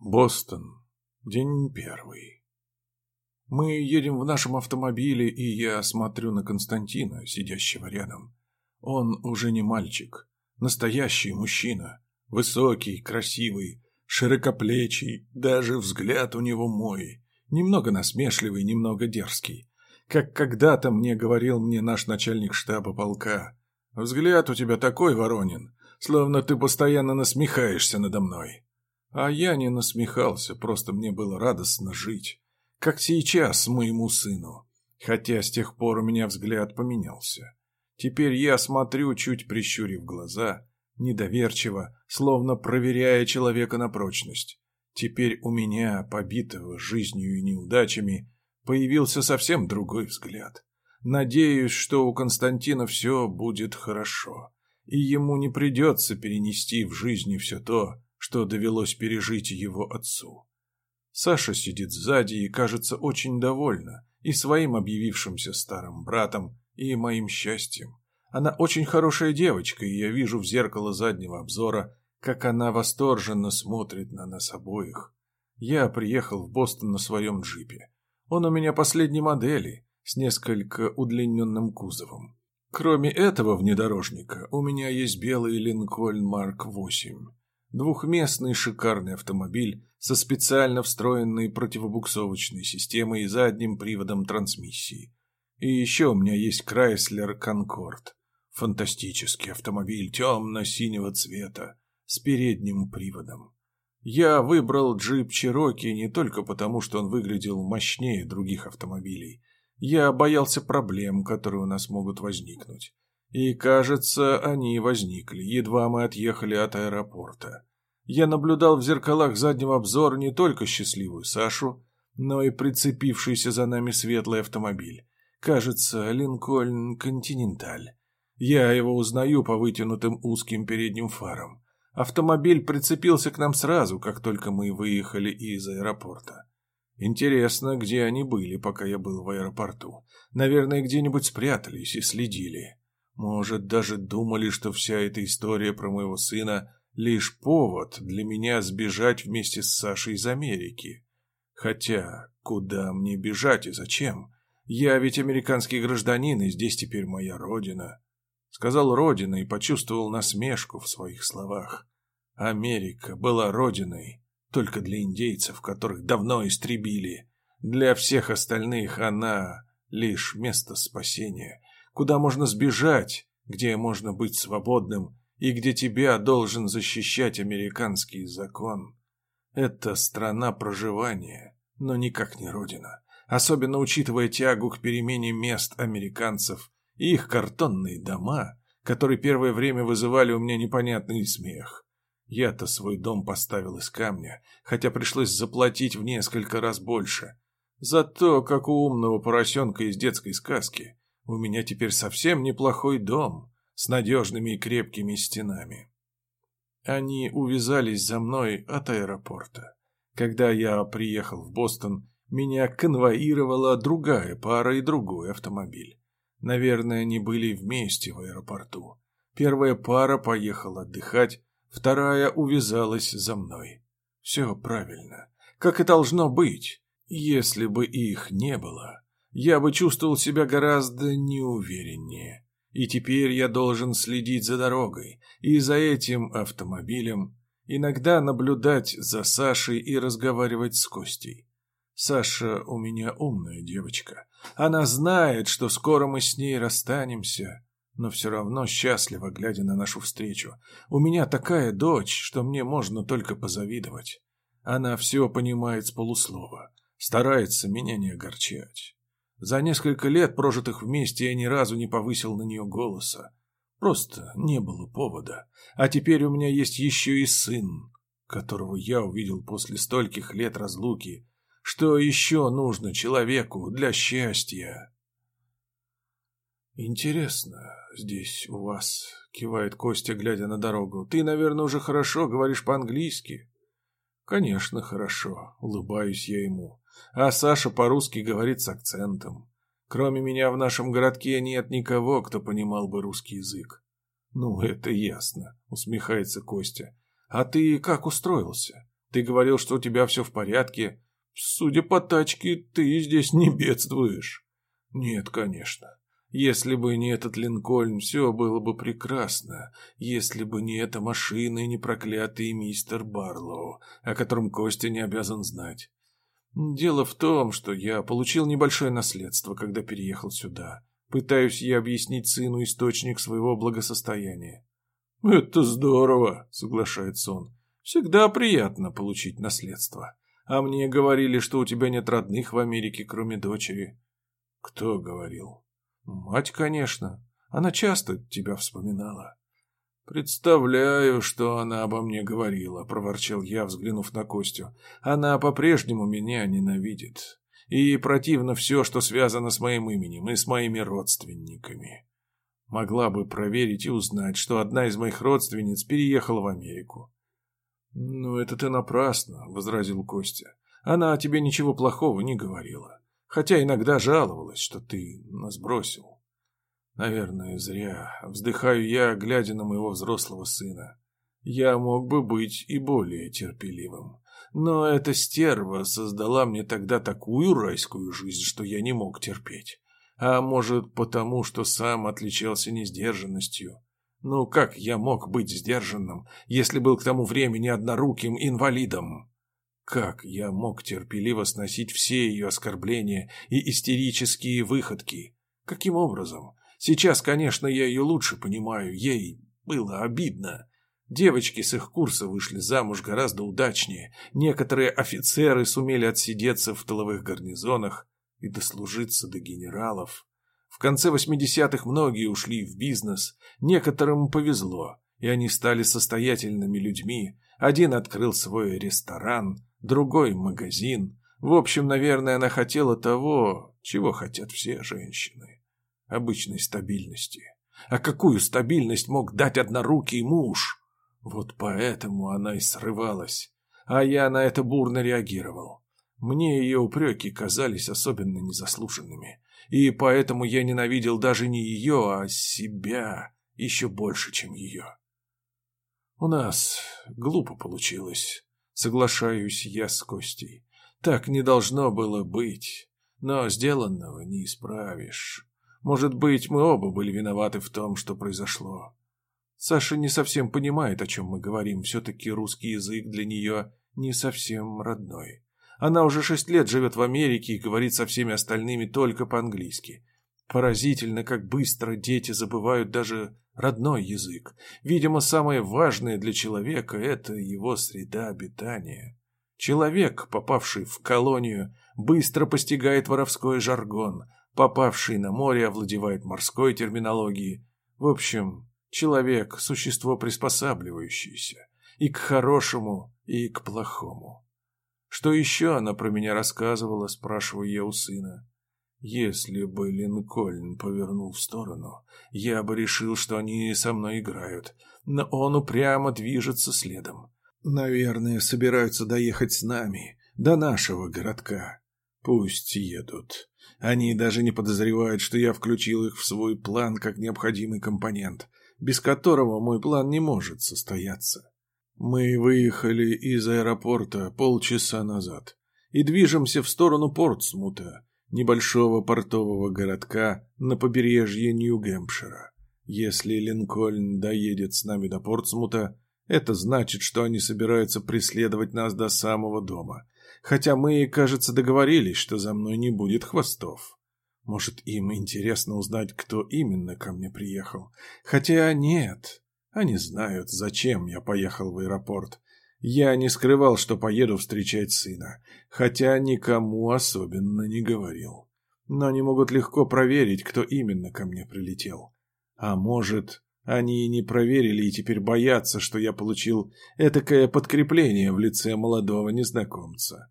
Бостон. День первый. Мы едем в нашем автомобиле, и я смотрю на Константина, сидящего рядом. Он уже не мальчик, настоящий мужчина, высокий, красивый, широкоплечий, даже взгляд у него мой, немного насмешливый, немного дерзкий. Как когда-то мне говорил мне наш начальник штаба полка. Взгляд у тебя такой, Воронин, словно ты постоянно насмехаешься надо мной. А я не насмехался, просто мне было радостно жить. Как сейчас моему сыну. Хотя с тех пор у меня взгляд поменялся. Теперь я смотрю, чуть прищурив глаза, недоверчиво, словно проверяя человека на прочность. Теперь у меня, побитого жизнью и неудачами, появился совсем другой взгляд. Надеюсь, что у Константина все будет хорошо, и ему не придется перенести в жизни все то, что довелось пережить его отцу. Саша сидит сзади и кажется очень довольна и своим объявившимся старым братом, и моим счастьем. Она очень хорошая девочка, и я вижу в зеркало заднего обзора, как она восторженно смотрит на нас обоих. Я приехал в Бостон на своем джипе. Он у меня последней модели, с несколько удлиненным кузовом. Кроме этого внедорожника, у меня есть белый Линкольн Марк 8. Двухместный шикарный автомобиль со специально встроенной противобуксовочной системой и задним приводом трансмиссии. И еще у меня есть Chrysler Конкорд. Фантастический автомобиль темно-синего цвета с передним приводом. Я выбрал джип Cherokee не только потому, что он выглядел мощнее других автомобилей. Я боялся проблем, которые у нас могут возникнуть. И, кажется, они возникли, едва мы отъехали от аэропорта. Я наблюдал в зеркалах заднего обзора не только счастливую Сашу, но и прицепившийся за нами светлый автомобиль. Кажется, Линкольн Континенталь. Я его узнаю по вытянутым узким передним фарам. Автомобиль прицепился к нам сразу, как только мы выехали из аэропорта. Интересно, где они были, пока я был в аэропорту. Наверное, где-нибудь спрятались и следили. Может, даже думали, что вся эта история про моего сына – лишь повод для меня сбежать вместе с Сашей из Америки. Хотя, куда мне бежать и зачем? Я ведь американский гражданин, и здесь теперь моя родина. Сказал родина и почувствовал насмешку в своих словах. Америка была родиной только для индейцев, которых давно истребили. Для всех остальных она лишь место спасения куда можно сбежать, где можно быть свободным и где тебя должен защищать американский закон. Это страна проживания, но никак не родина, особенно учитывая тягу к перемене мест американцев и их картонные дома, которые первое время вызывали у меня непонятный смех. Я-то свой дом поставил из камня, хотя пришлось заплатить в несколько раз больше. За то, как у умного поросенка из детской сказки. У меня теперь совсем неплохой дом с надежными и крепкими стенами. Они увязались за мной от аэропорта. Когда я приехал в Бостон, меня конвоировала другая пара и другой автомобиль. Наверное, они были вместе в аэропорту. Первая пара поехала отдыхать, вторая увязалась за мной. Все правильно, как и должно быть. Если бы их не было, я бы чувствовал себя гораздо неувереннее. И теперь я должен следить за дорогой и за этим автомобилем, иногда наблюдать за Сашей и разговаривать с Костей. Саша у меня умная девочка. Она знает, что скоро мы с ней расстанемся, но все равно счастлива, глядя на нашу встречу. У меня такая дочь, что мне можно только позавидовать. Она все понимает с полуслова, старается меня не огорчать. За несколько лет, прожитых вместе, я ни разу не повысил на нее голоса. Просто не было повода. А теперь у меня есть еще и сын, которого я увидел после стольких лет разлуки. Что еще нужно человеку для счастья? «Интересно здесь у вас», — кивает Костя, глядя на дорогу. «Ты, наверное, уже хорошо говоришь по-английски?» «Конечно, хорошо», — улыбаюсь я ему а Саша по-русски говорит с акцентом. Кроме меня в нашем городке нет никого, кто понимал бы русский язык. «Ну, это ясно», — усмехается Костя. «А ты как устроился? Ты говорил, что у тебя все в порядке. Судя по тачке, ты здесь не бедствуешь. Нет, конечно. Если бы не этот Линкольн, все было бы прекрасно. Если бы не эта машина и не проклятый мистер Барлоу, о котором Костя не обязан знать. Дело в том, что я получил небольшое наследство, когда переехал сюда. Пытаюсь я объяснить сыну источник своего благосостояния. «Это здорово», — соглашается он. «Всегда приятно получить наследство. А мне говорили, что у тебя нет родных в Америке, кроме дочери». «Кто говорил?» «Мать, конечно. Она часто тебя вспоминала». «Представляю, что она обо мне говорила», — проворчал я, взглянув на Костю. «Она по-прежнему меня ненавидит. И противно все, что связано с моим именем и с моими родственниками. Могла бы проверить и узнать, что одна из моих родственниц переехала в Америку». «Ну, это ты напрасно», — возразил Костя. «Она о тебе ничего плохого не говорила хотя иногда жаловалась, что ты нас бросил. Наверное, зря. Вздыхаю я, глядя на моего взрослого сына. Я мог бы быть и более терпеливым. Но эта стерва создала мне тогда такую райскую жизнь, что я не мог терпеть. А может, потому, что сам отличался несдержанностью. Ну, как я мог быть сдержанным, если был к тому времени одноруким инвалидом? Как я мог терпеливо сносить все ее оскорбления и истерические выходки? Каким образом? Сейчас, конечно, я ее лучше понимаю, ей было обидно. Девочки с их курса вышли замуж гораздо удачнее. Некоторые офицеры сумели отсидеться в тыловых гарнизонах и дослужиться до генералов. В конце 80-х многие ушли в бизнес, некоторым повезло, и они стали состоятельными людьми. Один открыл свой ресторан, другой магазин. В общем, наверное, она хотела того, чего хотят все женщины. Обычной стабильности. А какую стабильность мог дать однорукий муж? Вот поэтому она и срывалась. А я на это бурно реагировал. Мне ее упреки казались особенно незаслуженными. И поэтому я ненавидел даже не ее, а себя еще больше, чем ее. У нас глупо получилось. Соглашаюсь я с Костей. Так не должно было быть. Но сделанного не исправишь. Может быть, мы оба были виноваты в том, что произошло. Саша не совсем понимает, о чем мы говорим. Все-таки русский язык для нее не совсем родной. Она уже шесть лет живет в Америке и говорит со всеми остальными только по-английски. Поразительно, как быстро дети забывают даже родной язык. Видимо, самое важное для человека – это его среда обитания. Человек, попавший в колонию, быстро постигает воровской жаргон, попавший на море овладевает морской терминологией. В общем, человек – существо приспосабливающееся и к хорошему, и к плохому. Что еще она про меня рассказывала, спрашиваю я у сына. Если бы Линкольн повернул в сторону, я бы решил, что они со мной играют, но он упрямо движется следом. Наверное, собираются доехать с нами, до нашего городка. Пусть едут. Они даже не подозревают, что я включил их в свой план как необходимый компонент, без которого мой план не может состояться. Мы выехали из аэропорта полчаса назад и движемся в сторону Портсмута, небольшого портового городка на побережье Нью-Гэмпшира. Если Линкольн доедет с нами до Портсмута, это значит, что они собираются преследовать нас до самого дома. Хотя мы, кажется, договорились, что за мной не будет хвостов. Может, им интересно узнать, кто именно ко мне приехал. Хотя нет, они знают, зачем я поехал в аэропорт. Я не скрывал, что поеду встречать сына, хотя никому особенно не говорил. Но они могут легко проверить, кто именно ко мне прилетел. А может, они и не проверили и теперь боятся, что я получил этакое подкрепление в лице молодого незнакомца.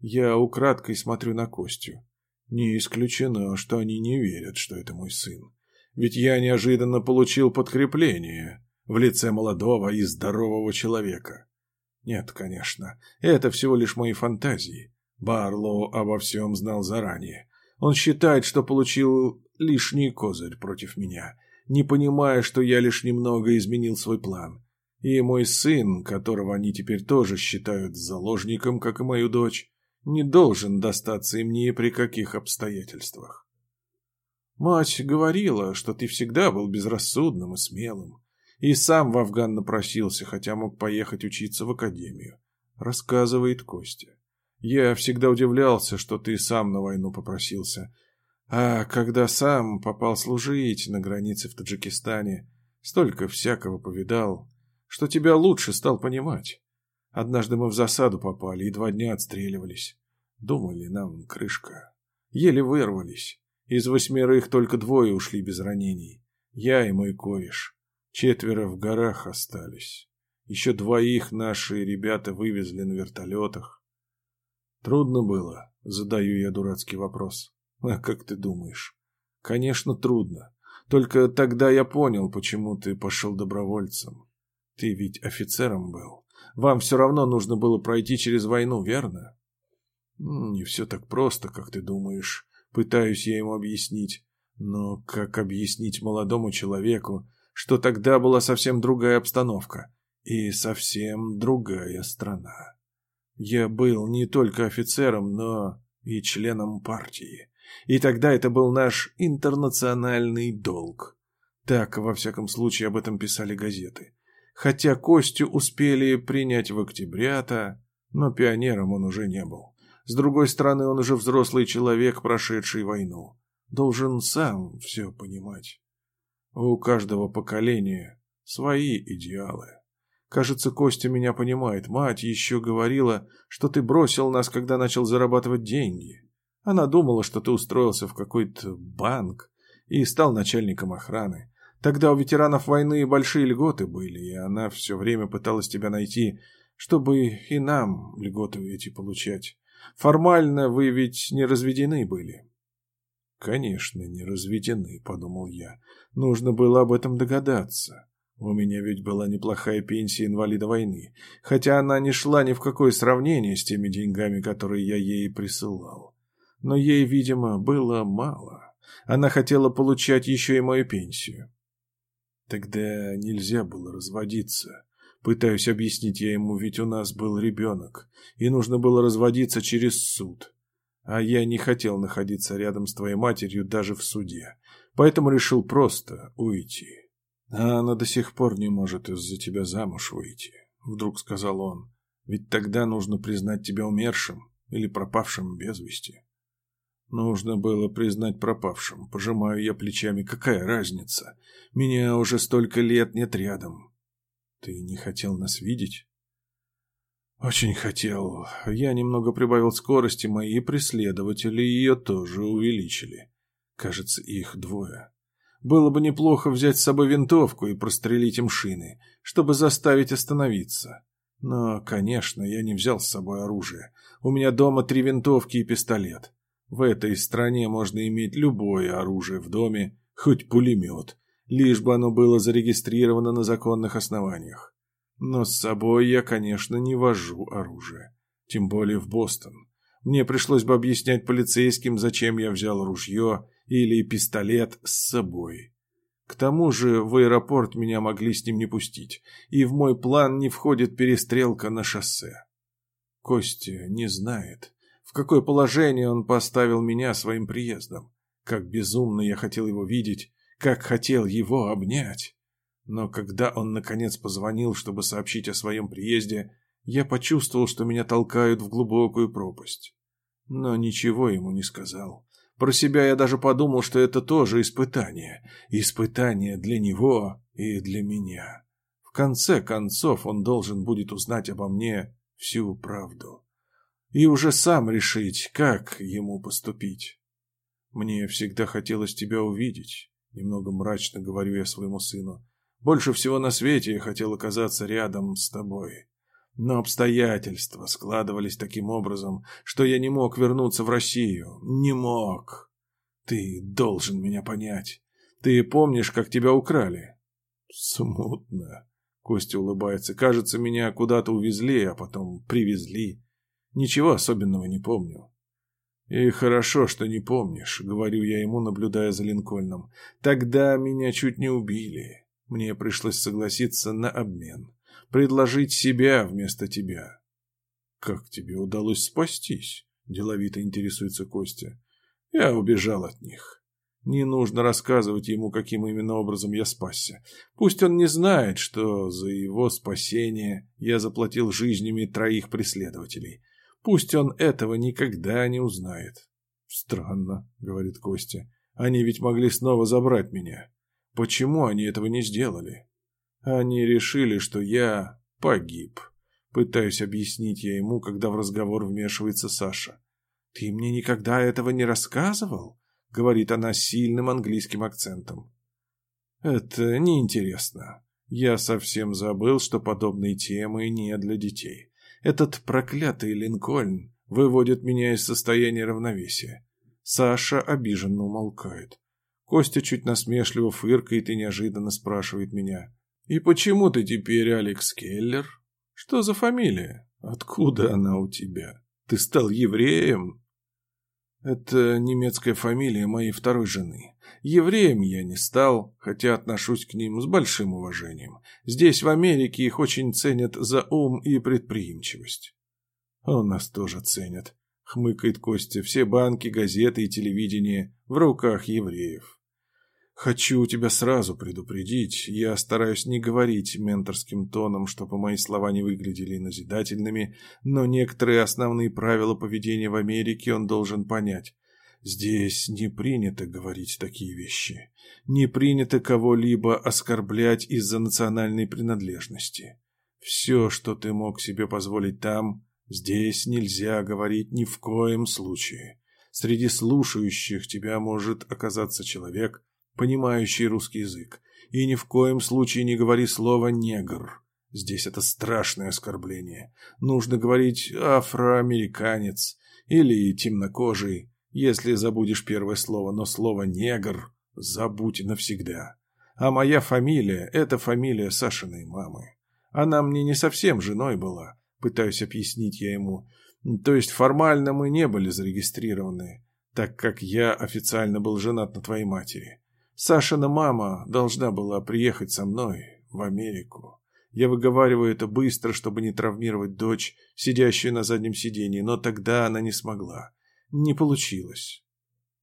Я украдкой смотрю на Костю. Не исключено, что они не верят, что это мой сын. Ведь я неожиданно получил подкрепление в лице молодого и здорового человека. Нет, конечно, это всего лишь мои фантазии. Барлоу обо всем знал заранее. Он считает, что получил лишний козырь против меня, не понимая, что я лишь немного изменил свой план. И мой сын, которого они теперь тоже считают заложником, как и мою дочь, не должен достаться им ни при каких обстоятельствах. Мать говорила, что ты всегда был безрассудным и смелым, и сам в Афган напросился, хотя мог поехать учиться в академию, рассказывает Костя. Я всегда удивлялся, что ты сам на войну попросился, а когда сам попал служить на границе в Таджикистане, столько всякого повидал, что тебя лучше стал понимать. Однажды мы в засаду попали и два дня отстреливались. Думали, нам крышка. Еле вырвались. Из восьмерых только двое ушли без ранений. Я и мой кореш. Четверо в горах остались. Еще двоих наши ребята вывезли на вертолетах. Трудно было, задаю я дурацкий вопрос. А как ты думаешь? Конечно, трудно. Только тогда я понял, почему ты пошел добровольцем. Ты ведь офицером был. Вам все равно нужно было пройти через войну, верно? Не все так просто, как ты думаешь. Пытаюсь я ему объяснить. Но как объяснить молодому человеку, что тогда была совсем другая обстановка и совсем другая страна? Я был не только офицером, но и членом партии. И тогда это был наш интернациональный долг. Так, во всяком случае, об этом писали газеты. Хотя Костю успели принять в октября-то, но пионером он уже не был. С другой стороны, он уже взрослый человек, прошедший войну. Должен сам все понимать. У каждого поколения свои идеалы. Кажется, Костя меня понимает. Мать еще говорила, что ты бросил нас, когда начал зарабатывать деньги. Она думала, что ты устроился в какой-то банк и стал начальником охраны. Тогда у ветеранов войны большие льготы были, и она все время пыталась тебя найти, чтобы и нам льготы эти получать. Формально вы ведь не разведены были. Конечно, не разведены, подумал я. Нужно было об этом догадаться. У меня ведь была неплохая пенсия инвалида войны, хотя она не шла ни в какое сравнение с теми деньгами, которые я ей присылал. Но ей, видимо, было мало. Она хотела получать еще и мою пенсию. Тогда нельзя было разводиться. Пытаюсь объяснить я ему, ведь у нас был ребенок, и нужно было разводиться через суд. А я не хотел находиться рядом с твоей матерью даже в суде, поэтому решил просто уйти. А она до сих пор не может из-за тебя замуж выйти, вдруг сказал он. Ведь тогда нужно признать тебя умершим или пропавшим без вести. Нужно было признать пропавшим. Пожимаю я плечами. Какая разница? Меня уже столько лет нет рядом. Ты не хотел нас видеть? Очень хотел. Я немного прибавил скорости, мои преследователи ее тоже увеличили. Кажется, их двое. Было бы неплохо взять с собой винтовку и прострелить им шины, чтобы заставить остановиться. Но, конечно, я не взял с собой оружие. У меня дома три винтовки и пистолет. В этой стране можно иметь любое оружие в доме, хоть пулемет, лишь бы оно было зарегистрировано на законных основаниях. Но с собой я, конечно, не вожу оружие, тем более в Бостон. Мне пришлось бы объяснять полицейским, зачем я взял ружье или пистолет с собой. К тому же в аэропорт меня могли с ним не пустить, и в мой план не входит перестрелка на шоссе. Костя не знает, какое положение он поставил меня своим приездом. Как безумно я хотел его видеть, как хотел его обнять. Но когда он наконец позвонил, чтобы сообщить о своем приезде, я почувствовал, что меня толкают в глубокую пропасть. Но ничего ему не сказал. Про себя я даже подумал, что это тоже испытание. Испытание для него и для меня. В конце концов он должен будет узнать обо мне всю правду и уже сам решить, как ему поступить. Мне всегда хотелось тебя увидеть, немного мрачно говорю я своему сыну. Больше всего на свете я хотел оказаться рядом с тобой. Но обстоятельства складывались таким образом, что я не мог вернуться в Россию. Не мог. Ты должен меня понять. Ты помнишь, как тебя украли? Смутно. Костя улыбается. Кажется, меня куда-то увезли, а потом привезли. Ничего особенного не помню. И хорошо, что не помнишь, говорю я ему, наблюдая за Линкольном. Тогда меня чуть не убили. Мне пришлось согласиться на обмен. предложить себя вместо тебя. Как тебе удалось спастись? Деловито интересуется Костя. Я убежал от них. Не нужно рассказывать ему, каким именно образом я спасся. Пусть он не знает, что за его спасение я заплатил жизнями троих преследователей. Пусть он этого никогда не узнает. Странно, говорит Костя. Они ведь могли снова забрать меня. Почему они этого не сделали? Они решили, что я погиб. Пытаюсь объяснить я ему, когда в разговор вмешивается Саша. Ты мне никогда этого не рассказывал? говорит она с сильным английским акцентом. Это неинтересно. Я совсем забыл, что подобные темы не для детей. Этот проклятый Линкольн выводит меня из состояния равновесия. Саша обиженно умолкает. Костя чуть насмешливо фыркает и неожиданно спрашивает меня. «И почему ты теперь Алекс Келлер? Что за фамилия? Откуда она у тебя? Ты стал евреем?» Это немецкая фамилия моей второй жены. Евреем я не стал, хотя отношусь к ним с большим уважением. Здесь, в Америке, их очень ценят за ум и предприимчивость. У нас тоже ценят, хмыкает Костя. Все банки, газеты и телевидение в руках евреев. Хочу тебя сразу предупредить. Я стараюсь не говорить менторским тоном, чтобы мои слова не выглядели назидательными, но некоторые основные правила поведения в Америке он должен понять. Здесь не принято говорить такие вещи. Не принято кого-либо оскорблять из-за национальной принадлежности. Все, что ты мог себе позволить там, здесь нельзя говорить ни в коем случае. Среди слушающих тебя может оказаться человек, понимающий русский язык. И ни в коем случае не говори слово «негр». Здесь это страшное оскорбление. Нужно говорить «афроамериканец» или «темнокожий», если забудешь первое слово, но слово «негр» забудь навсегда. А моя фамилия – это фамилия Сашиной мамы. Она мне не совсем женой была, пытаюсь объяснить я ему. То есть формально мы не были зарегистрированы, так как я официально был женат на твоей матери. Сашина мама должна была приехать со мной в Америку. Я выговариваю это быстро, чтобы не травмировать дочь, сидящую на заднем сиденье, но тогда она не смогла. Не получилось.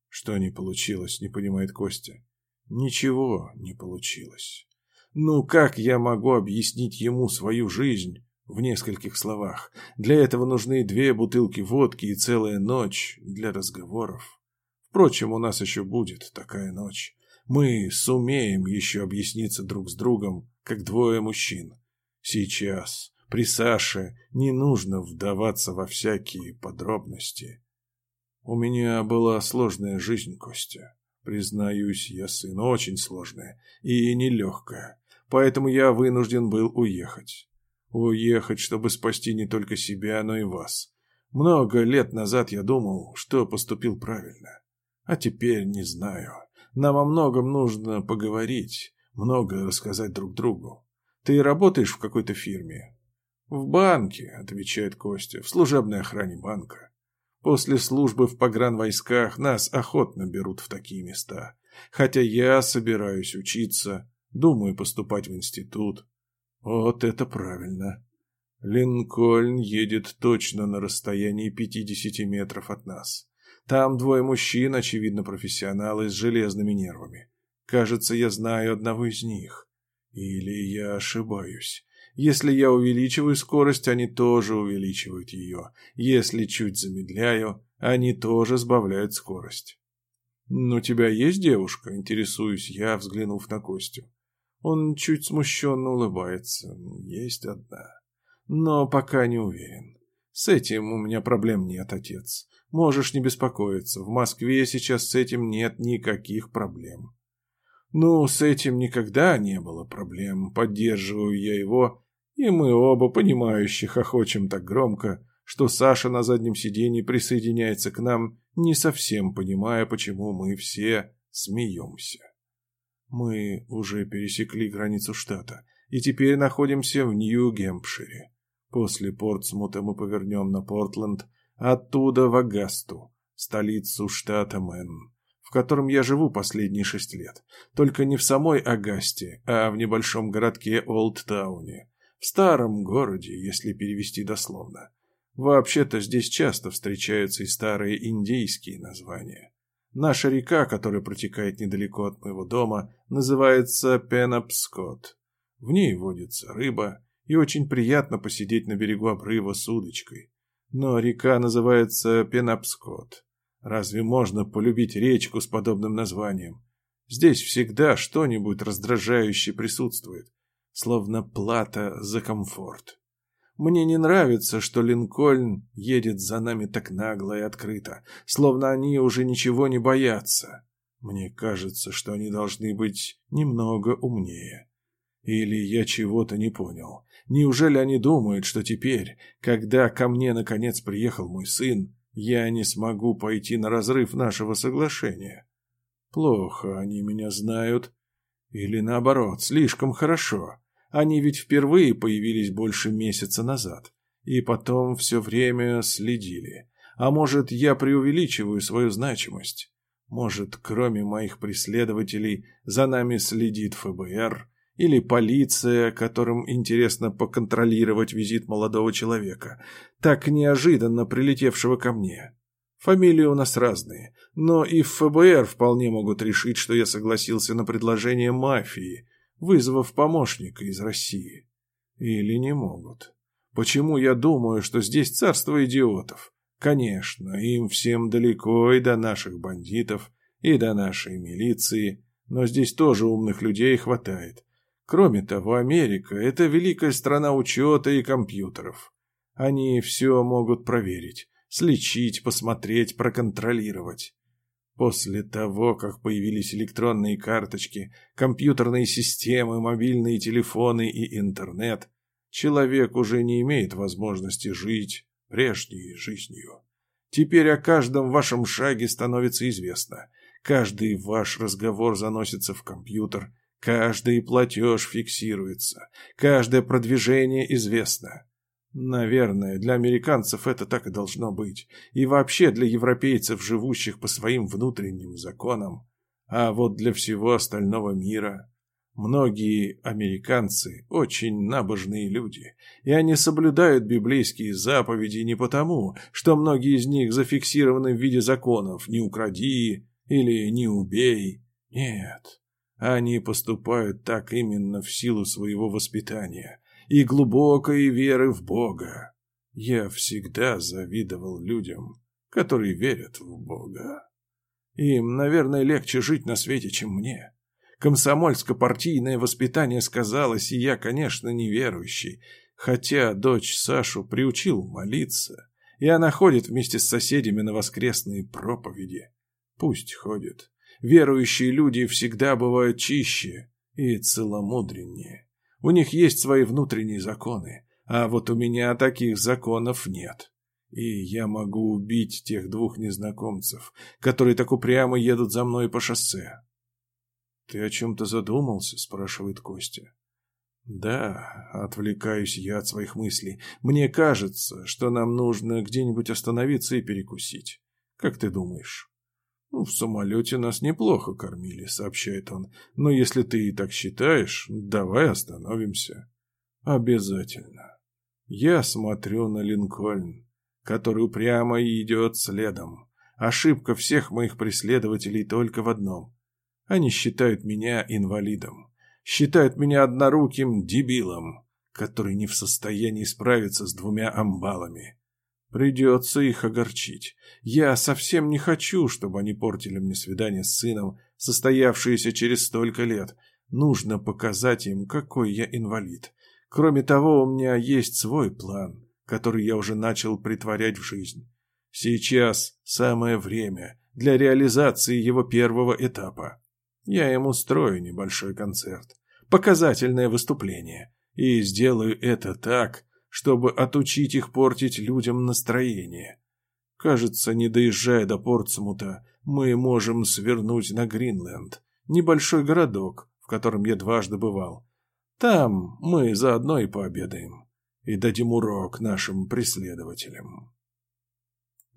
Что не получилось, не понимает Костя. Ничего не получилось. Ну, как я могу объяснить ему свою жизнь в нескольких словах? Для этого нужны две бутылки водки и целая ночь для разговоров. Впрочем, у нас еще будет такая ночь мы сумеем еще объясниться друг с другом, как двое мужчин. Сейчас, при Саше, не нужно вдаваться во всякие подробности. У меня была сложная жизнь, Костя. Признаюсь, я сын очень сложная и нелегкая, поэтому я вынужден был уехать. Уехать, чтобы спасти не только себя, но и вас. Много лет назад я думал, что поступил правильно, а теперь не знаю. Нам о многом нужно поговорить, много рассказать друг другу. Ты работаешь в какой-то фирме? В банке, отвечает Костя, в служебной охране банка. После службы в погранвойсках нас охотно берут в такие места. Хотя я собираюсь учиться, думаю поступать в институт. Вот это правильно. Линкольн едет точно на расстоянии 50 метров от нас. Там двое мужчин, очевидно, профессионалы с железными нервами. Кажется, я знаю одного из них. Или я ошибаюсь. Если я увеличиваю скорость, они тоже увеличивают ее. Если чуть замедляю, они тоже сбавляют скорость. «Ну, «У тебя есть девушка?» – интересуюсь я, взглянув на Костю. Он чуть смущенно улыбается. «Есть одна. Но пока не уверен. С этим у меня проблем нет, отец. Можешь не беспокоиться, в Москве сейчас с этим нет никаких проблем. Ну, с этим никогда не было проблем, поддерживаю я его, и мы оба понимающие хохочем так громко, что Саша на заднем сиденье присоединяется к нам, не совсем понимая, почему мы все смеемся. Мы уже пересекли границу штата и теперь находимся в Нью-Гемпшире. После Портсмута мы повернем на Портленд, Оттуда в Агасту, столицу штата Мэн, в котором я живу последние шесть лет. Только не в самой Агасте, а в небольшом городке Олдтауне, в старом городе, если перевести дословно. Вообще-то здесь часто встречаются и старые индейские названия. Наша река, которая протекает недалеко от моего дома, называется Пенапскот. В ней водится рыба, и очень приятно посидеть на берегу обрыва с удочкой. Но река называется Пенапскот. Разве можно полюбить речку с подобным названием? Здесь всегда что-нибудь раздражающее присутствует, словно плата за комфорт. Мне не нравится, что Линкольн едет за нами так нагло и открыто, словно они уже ничего не боятся. Мне кажется, что они должны быть немного умнее. Или я чего-то не понял. Неужели они думают, что теперь, когда ко мне наконец приехал мой сын, я не смогу пойти на разрыв нашего соглашения? Плохо они меня знают. Или наоборот, слишком хорошо. Они ведь впервые появились больше месяца назад. И потом все время следили. А может, я преувеличиваю свою значимость? Может, кроме моих преследователей, за нами следит ФБР или полиция, которым интересно поконтролировать визит молодого человека, так неожиданно прилетевшего ко мне. Фамилии у нас разные, но и в ФБР вполне могут решить, что я согласился на предложение мафии, вызвав помощника из России. Или не могут. Почему я думаю, что здесь царство идиотов? Конечно, им всем далеко и до наших бандитов, и до нашей милиции, но здесь тоже умных людей хватает. Кроме того, Америка – это великая страна учета и компьютеров. Они все могут проверить, слечить, посмотреть, проконтролировать. После того, как появились электронные карточки, компьютерные системы, мобильные телефоны и интернет, человек уже не имеет возможности жить прежней жизнью. Теперь о каждом вашем шаге становится известно. Каждый ваш разговор заносится в компьютер, каждый платеж фиксируется, каждое продвижение известно. Наверное, для американцев это так и должно быть. И вообще для европейцев, живущих по своим внутренним законам. А вот для всего остального мира... Многие американцы очень набожные люди, и они соблюдают библейские заповеди не потому, что многие из них зафиксированы в виде законов «не укради» или «не убей». Нет, они поступают так именно в силу своего воспитания, и глубокой веры в Бога. Я всегда завидовал людям, которые верят в Бога. Им, наверное, легче жить на свете, чем мне. Комсомольско-партийное воспитание сказалось, и я, конечно, неверующий, хотя дочь Сашу приучил молиться, и она ходит вместе с соседями на воскресные проповеди. Пусть ходит. Верующие люди всегда бывают чище и целомудреннее. У них есть свои внутренние законы, а вот у меня таких законов нет. И я могу убить тех двух незнакомцев, которые так упрямо едут за мной по шоссе. «Ты о чем-то задумался?» – спрашивает Костя. «Да, отвлекаюсь я от своих мыслей. Мне кажется, что нам нужно где-нибудь остановиться и перекусить. Как ты думаешь?» «Ну, в самолете нас неплохо кормили», — сообщает он. «Но если ты и так считаешь, давай остановимся». «Обязательно». Я смотрю на Линкольн, который упрямо идет следом. Ошибка всех моих преследователей только в одном. Они считают меня инвалидом. Считают меня одноруким дебилом, который не в состоянии справиться с двумя амбалами. Придется их огорчить. Я совсем не хочу, чтобы они портили мне свидание с сыном, состоявшееся через столько лет. Нужно показать им, какой я инвалид. Кроме того, у меня есть свой план, который я уже начал притворять в жизнь. Сейчас самое время для реализации его первого этапа. Я им устрою небольшой концерт, показательное выступление, и сделаю это так, чтобы отучить их портить людям настроение. Кажется, не доезжая до Портсмута, мы можем свернуть на Гринленд, небольшой городок, в котором я дважды бывал. Там мы заодно и пообедаем, и дадим урок нашим преследователям.